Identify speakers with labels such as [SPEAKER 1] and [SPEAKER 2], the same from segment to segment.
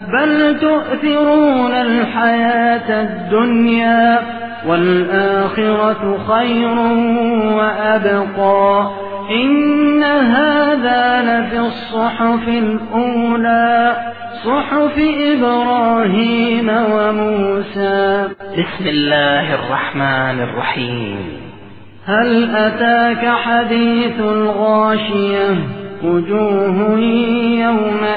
[SPEAKER 1] بل تؤثرون الحياة الدنيا والآخرة خير وأبقى. إن هذا لفي الصحف الأولى صحف إبراهيم وموسى.
[SPEAKER 2] بسم الله الرحمن الرحيم.
[SPEAKER 1] هل أتاك حديث الغاشية؟ وجوه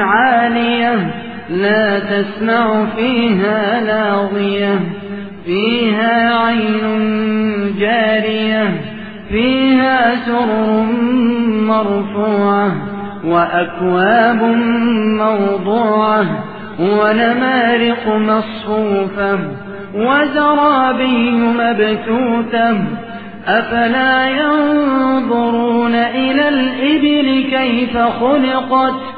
[SPEAKER 1] عالية لا تسمع فيها لاغية فيها عين جارية فيها سرر مرفوعة وأكواب موضوعة ونمارق مصفوفة وزرابي مبثوثة. أفلا ينظرون إلى الإبل كيف خلقت؟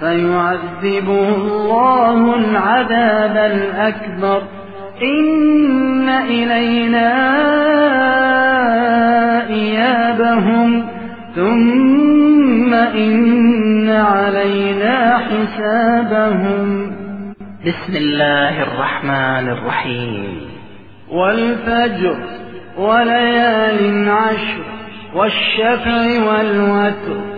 [SPEAKER 1] فيعذبه الله العذاب الأكبر. إن إلينا إيابهم. ثم إن علينا حسابهم.
[SPEAKER 2] بسم الله الرحمن الرحيم.
[SPEAKER 1] والفجر وليال عشر والشفع والوتر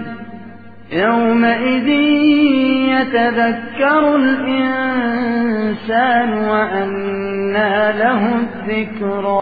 [SPEAKER 1] يومئذ يتذكر الإنسان وأنى له الذكرى.